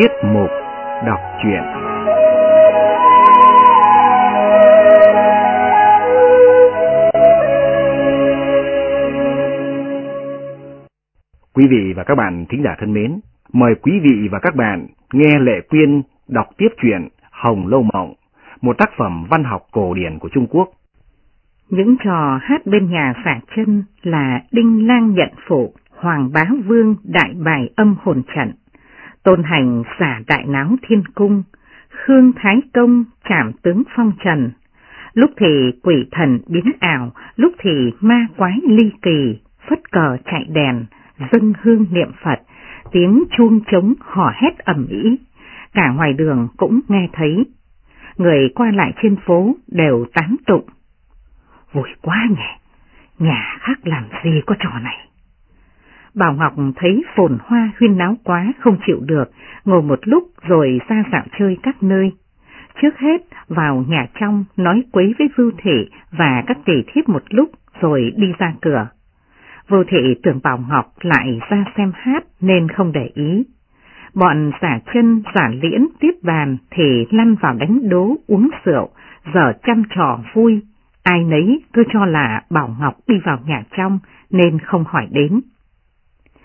Tiết mục đọc truyện Quý vị và các bạn thính giả thân mến, mời quý vị và các bạn nghe Lệ Quyên đọc tiếp truyện Hồng Lâu Mộng, một tác phẩm văn học cổ điển của Trung Quốc. Những trò hát bên nhà phả chân là Đinh Lang nhận phụ, Hoàng Bá Vương đại bài âm hồn trận, Tôn Hành xả đại náo thiên cung, Khương Thái Công chạm tướng phong trần. Lúc thì quỷ thần biến ảo, lúc thì ma quái ly kỳ, phất cờ chạy đèn, dân hương niệm Phật, tiếng chuông trống hò hét ầm ĩ, cả ngoài đường cũng nghe thấy. Người qua lại trên phố đều tán tụng. Vui quá nhỉ, nhà khác làm gì có trò này. Bảo Ngọc thấy phồn hoa huyên náo quá không chịu được, ngồi một lúc rồi ra dạo chơi các nơi. Trước hết vào nhà trong nói quấy với Vưu Thị và các tỷ thiếp một lúc rồi đi ra cửa. Vưu thị tưởng Bảo Ngọc lại ra xem hát nên không để ý. Bọn giả chân giả liễn tiếp bàn thì lăn vào đánh đố uống rượu, giờ chăm trò vui. Ai nấy cứ cho là Bảo Ngọc đi vào nhà trong nên không hỏi đến.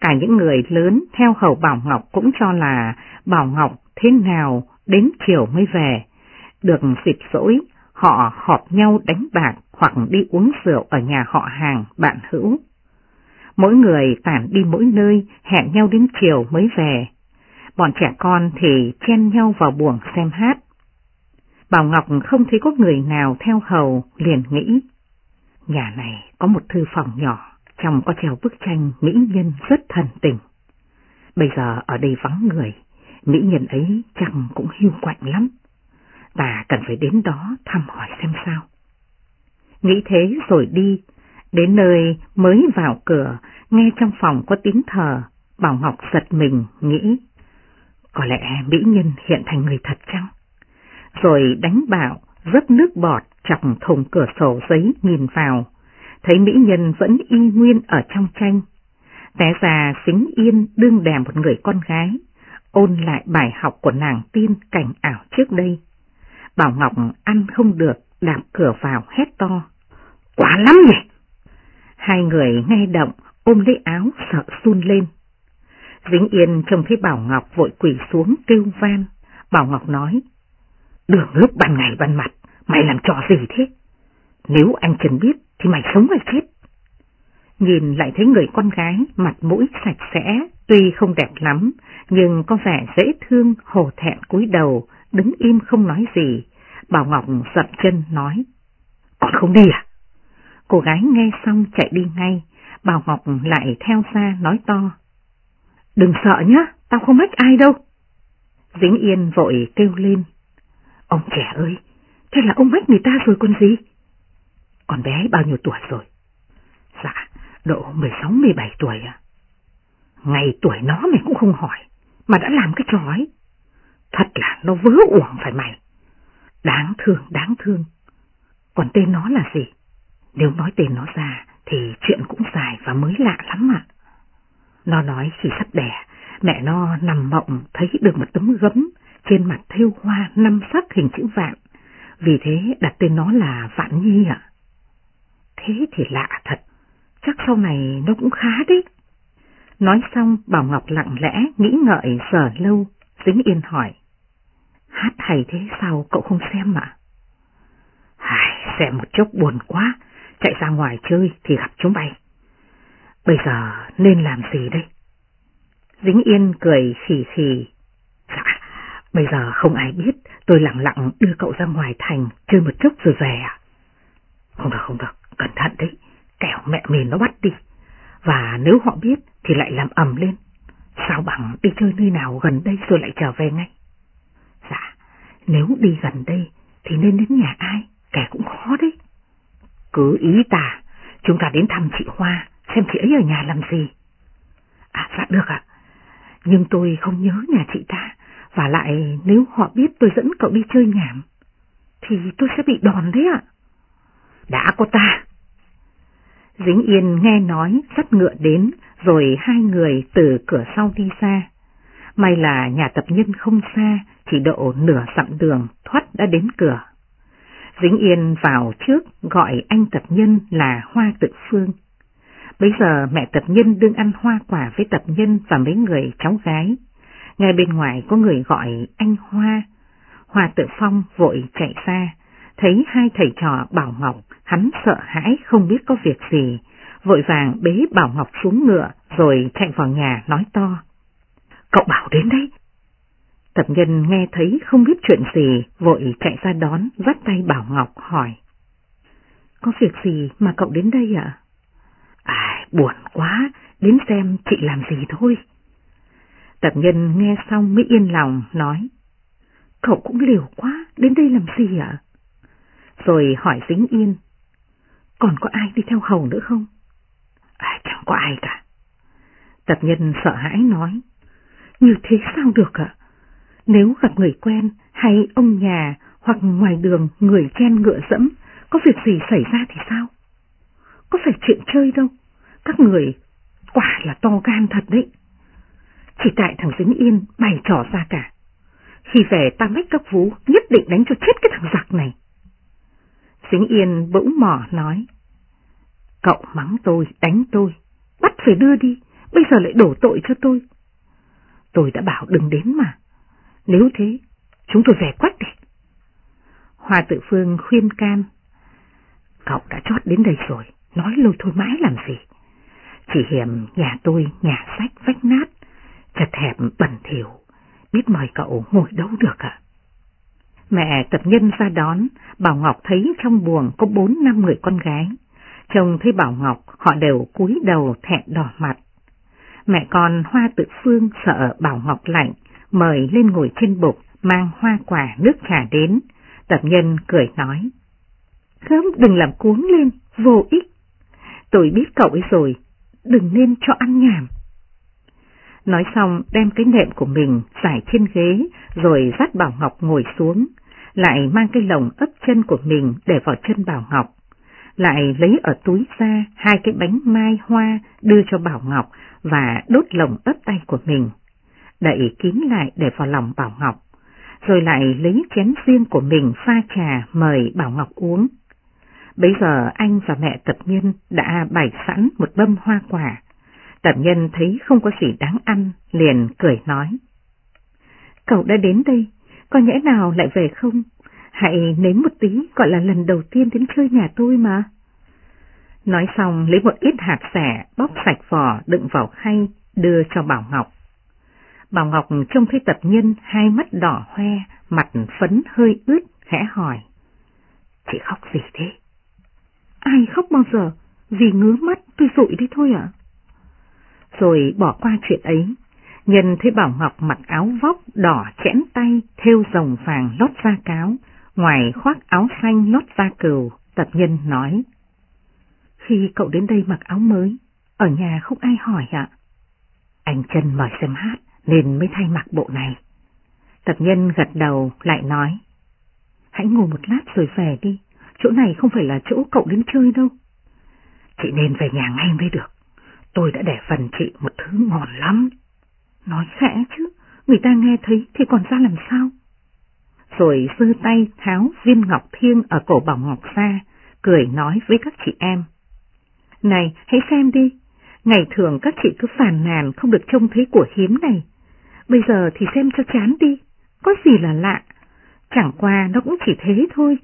Cả những người lớn theo hầu Bảo Ngọc cũng cho là Bảo Ngọc thế nào đến chiều mới về. Được dịp rỗi, họ họp nhau đánh bạc hoặc đi uống rượu ở nhà họ hàng, bạn hữu. Mỗi người tản đi mỗi nơi, hẹn nhau đến chiều mới về. Bọn trẻ con thì chen nhau vào buồng xem hát. Bảo Ngọc không thấy có người nào theo hầu, liền nghĩ. Nhà này có một thư phòng nhỏ, trong có treo bức tranh mỹ nhân rất thần tình. Bây giờ ở đây vắng người, mỹ nhân ấy chẳng cũng hiu quạnh lắm. Ta cần phải đến đó thăm hỏi xem sao. Nghĩ thế rồi đi, đến nơi mới vào cửa, nghe trong phòng có tiếng thờ, Bảo Ngọc giật mình, nghĩ. Có lẽ mỹ nhân hiện thành người thật chăng? Rồi đánh bạo, rớt nước bọt chọc thùng cửa sổ giấy nhìn vào, thấy mỹ nhân vẫn y nguyên ở trong tranh. Té ra xính yên đương đè một người con gái, ôn lại bài học của nàng tiên cảnh ảo trước đây. Bảo Ngọc ăn không được, đạp cửa vào hét to. Quá lắm nhỉ! Hai người nghe động, ôm lấy áo sợ run lên. Dính Yên trông thấy Bảo Ngọc vội quỳ xuống kêu van. Bảo Ngọc nói, đường lúc ban ngày ban mặt, mày làm trò gì thế? Nếu anh Trần biết thì mày sống hay chết? Nhìn lại thấy người con gái mặt mũi sạch sẽ, tuy không đẹp lắm, nhưng có vẻ dễ thương, hổ thẹn cúi đầu, đứng im không nói gì. Bảo Ngọc giật chân nói, còn không đi à? Cô gái nghe xong chạy đi ngay, Bảo Ngọc lại theo ra nói to. Đừng sợ nhá, tao không mách ai đâu. Dính Yên vội kêu lên. Ông trẻ ơi, thế là ông mách người ta rồi con gì? Con bé bao nhiêu tuổi rồi? Dạ, độ 16-17 tuổi à. Ngày tuổi nó mày cũng không hỏi, mà đã làm cái trò ấy. Thật là nó vớ uổng phải mày. Đáng thương, đáng thương. Còn tên nó là gì? Nếu nói tên nó ra thì chuyện cũng dài và mới lạ lắm ạ. Nó nói khi sắp đẻ, mẹ nó nằm mộng thấy được một tấm gấm trên mặt thêu hoa năm sắc hình chữ vạn, vì thế đặt tên nó là Vạn Nhi ạ. Thế thì lạ thật, chắc sau này nó cũng khá đấy. Nói xong Bảo Ngọc lặng lẽ nghĩ ngợi giờ lâu, dính yên hỏi. Hát hay thế sao cậu không xem ạ? Hài, xem một chốc buồn quá, chạy ra ngoài chơi thì gặp chúng bay. Bây giờ nên làm gì đây? Dính Yên cười khỉ khỉ. Dạ, bây giờ không ai biết, tôi lặng lặng đưa cậu ra ngoài thành chơi một chút rồi về à? Không được, không được, cẩn thận đấy, kẻo mẹ mình nó bắt đi. Và nếu họ biết thì lại làm ầm lên. Sao bằng đi chơi nơi nào gần đây rồi lại trở về ngay? Dạ, nếu đi gần đây thì nên đến nhà ai, kẻ cũng khó đấy. Cứ ý ta, chúng ta đến thăm chị Hoa, xem chị ấy ở nhà làm gì. À, dạ được ạ. Nhưng tôi không nhớ nhà chị ta, và lại nếu họ biết tôi dẫn cậu đi chơi nhảm, thì tôi sẽ bị đòn đấy ạ. Đã có ta. Dính Yên nghe nói, dắt ngựa đến, rồi hai người từ cửa sau đi ra. May là nhà tập nhân không xa, chỉ độ nửa dặm đường thoát đã đến cửa. Dính Yên vào trước gọi anh tập nhân là Hoa Tự Phương. Bây giờ mẹ tập nhân đương ăn hoa quả với tập nhân và mấy người cháu gái. Ngay bên ngoài có người gọi anh Hoa. Hoa Tự Phong vội chạy ra, thấy hai thầy trò Bảo Ngọc, hắn sợ hãi không biết có việc gì, vội vàng bế Bảo Ngọc xuống ngựa rồi chạy vào nhà nói to. Cậu Bảo đến đây. Tập nhân nghe thấy không biết chuyện gì, vội chạy ra đón, vắt tay Bảo Ngọc hỏi. Có việc gì mà cậu đến đây ạ? À, buồn quá, đến xem chị làm gì thôi. Tập nhân nghe xong mới yên lòng, nói. Cậu cũng liều quá, đến đây làm gì ạ? Rồi hỏi dính yên. Còn có ai đi theo hầu nữa không? À, chẳng có ai cả. Tập nhân sợ hãi nói. Như thế sao được ạ? Nếu gặp người quen hay ông nhà hoặc ngoài đường người chen ngựa dẫm, có việc gì xảy ra thì sao? Có phải chuyện chơi đâu, các người quả là to gan thật đấy. Chỉ tại thằng Dính Yên bày trò ra cả. Khi về ta mách các vú nhất định đánh cho chết cái thằng giặc này. Dính Yên bỗng mỏ nói. Cậu mắng tôi, đánh tôi, bắt phải đưa đi, bây giờ lại đổ tội cho tôi. Tôi đã bảo đừng đến mà. Nếu thế, chúng tôi về quách đi. Hoa tự phương khuyên can. Cậu đã chót đến đây rồi, nói lôi thôi mãi làm gì. Chỉ hiểm nhà tôi nhà sách vách nát, chật hẹp bẩn thỉu, biết mời cậu ngồi đâu được ạ. Mẹ tập nhân ra đón, Bảo Ngọc thấy trong buồng có bốn năm người con gái. chồng thấy Bảo Ngọc, họ đều cúi đầu thẹn đỏ mặt. Mẹ con Hoa Tự Phương sợ Bảo Ngọc lạnh, mời lên ngồi trên bục, mang hoa quả nước trà đến. Tập nhân cười nói. Không, đừng làm cuống lên, vô ích. Tôi biết cậu ấy rồi, đừng nên cho ăn nhảm. Nói xong đem cái nệm của mình giải trên ghế rồi dắt Bảo Ngọc ngồi xuống, lại mang cái lồng ấp chân của mình để vào chân Bảo Ngọc, lại lấy ở túi ra hai cái bánh mai hoa đưa cho Bảo Ngọc và đốt lồng ấp tay của mình, đậy kín lại để vào lòng Bảo Ngọc, rồi lại lấy chén riêng của mình pha trà mời Bảo Ngọc uống. Bây giờ anh và mẹ tập nhân đã bày sẵn một bâm hoa quả. Tập nhân thấy không có gì đáng ăn, liền cười nói. Cậu đã đến đây, có nhẽ nào lại về không? Hãy nếm một tí gọi là lần đầu tiên đến chơi nhà tôi mà. Nói xong lấy một ít hạt xẻ bóc sạch vỏ đựng vào khay đưa cho Bảo Ngọc. Bảo Ngọc trông thấy tập nhân hai mắt đỏ hoe, mặt phấn hơi ướt, khẽ hỏi. Chị khóc gì thế? Ai khóc bao giờ? Vì ngứa mắt tôi rụi đi thôi ạ. Rồi bỏ qua chuyện ấy, nhân thấy Bảo Ngọc mặc áo vóc đỏ chẽn tay, thêu rồng vàng lót da cáo, ngoài khoác áo xanh lót da cừu, tập nhân nói. Khi cậu đến đây mặc áo mới, ở nhà không ai hỏi ạ. Anh chân mời xem hát nên mới thay mặc bộ này. Tập nhân gật đầu lại nói. Hãy ngồi một lát rồi về đi, chỗ này không phải là chỗ cậu đến chơi đâu. Chị nên về nhà ngay mới được, tôi đã để phần chị một thứ ngon lắm. Nói khẽ chứ, người ta nghe thấy thì còn ra làm sao? Rồi giơ tay tháo viên ngọc thiêng ở cổ bảo ngọc ra, cười nói với các chị em. Này, hãy xem đi, ngày thường các chị cứ phàn nàn không được trông thấy của hiếm này. Bây giờ thì xem cho chán đi, có gì là lạ, chẳng qua nó cũng chỉ thế thôi.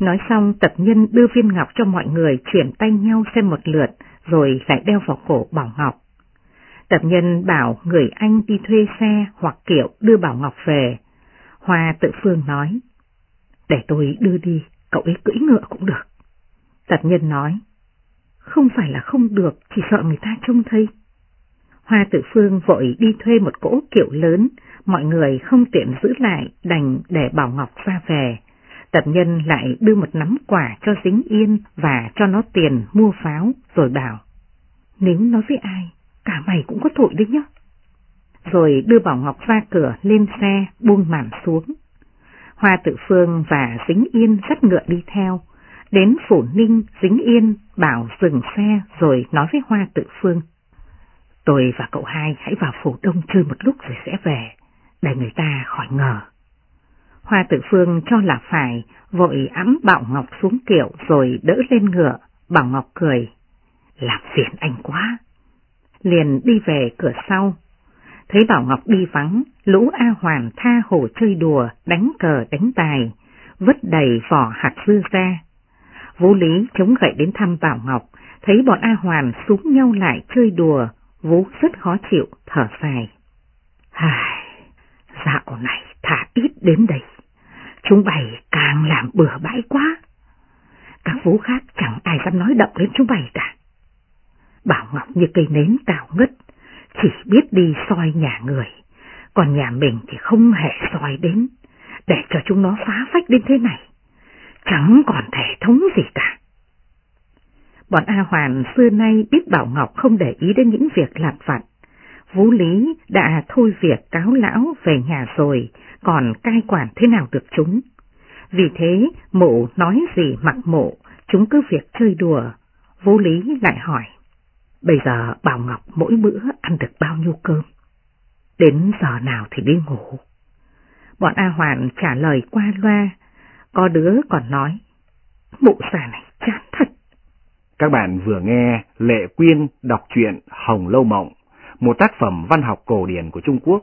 Nói xong tập nhân đưa viên ngọc cho mọi người chuyển tay nhau xem một lượt rồi lại đeo vào cổ Bảo Ngọc. Tập nhân bảo người anh đi thuê xe hoặc kiểu đưa Bảo Ngọc về. Hoa tự phương nói, để tôi đưa đi, cậu ấy cưỡi ngựa cũng được. Tập nhân nói, không phải là không được, chỉ sợ người ta trông thấy. Hoa tự phương vội đi thuê một cỗ kiệu lớn, mọi người không tiện giữ lại đành để Bảo Ngọc ra về tật nhân lại đưa một nắm quả cho dính yên và cho nó tiền mua pháo rồi bảo. Nếu nói với ai, cả mày cũng có tội đấy nhá. Rồi đưa Bảo Ngọc ra cửa lên xe buông màn xuống. Hoa tự phương và dính yên dắt ngựa đi theo. Đến phủ ninh dính yên bảo dừng xe rồi nói với Hoa tự phương. Tôi và cậu hai hãy vào phủ đông chơi một lúc rồi sẽ về, để người ta khỏi ngờ. Hoa tử phương cho là phải, vội ấm Bảo Ngọc xuống kiệu rồi đỡ lên ngựa, Bảo Ngọc cười. Làm phiền anh quá. Liền đi về cửa sau. Thấy Bảo Ngọc đi vắng, lũ A Hoàn tha hồ chơi đùa, đánh cờ đánh tài, vứt đầy vỏ hạt dưa ra. Vũ Lý chống gậy đến thăm Bảo Ngọc, thấy bọn A Hoàn súng nhau lại chơi đùa, Vũ rất khó chịu, thở dài. Hài, dạo này thả ít đến đây, chúng bày càng làm bừa bãi quá. Các vũ khác chẳng ai dám nói động đến chúng bày cả. Bảo Ngọc như cây nến cao ngất, chỉ biết đi soi nhà người, còn nhà mình thì không hề soi đến, để cho chúng nó phá phách đến thế này. Chẳng còn thể thống gì cả. Bọn A Hoàn xưa nay biết Bảo Ngọc không để ý đến những việc lặt vặt. Vũ Lý đã thôi việc cáo lão về nhà rồi, còn cai quản thế nào được chúng. Vì thế, mụ nói gì mặc mộ, chúng cứ việc chơi đùa. vô Lý lại hỏi, bây giờ Bảo Ngọc mỗi bữa ăn được bao nhiêu cơm? Đến giờ nào thì đi ngủ? Bọn A Hoàn trả lời qua loa, có đứa còn nói, mụ già này chán thật. Các bạn vừa nghe Lệ Quyên đọc truyện Hồng Lâu Mộng, một tác phẩm văn học cổ điển của Trung Quốc.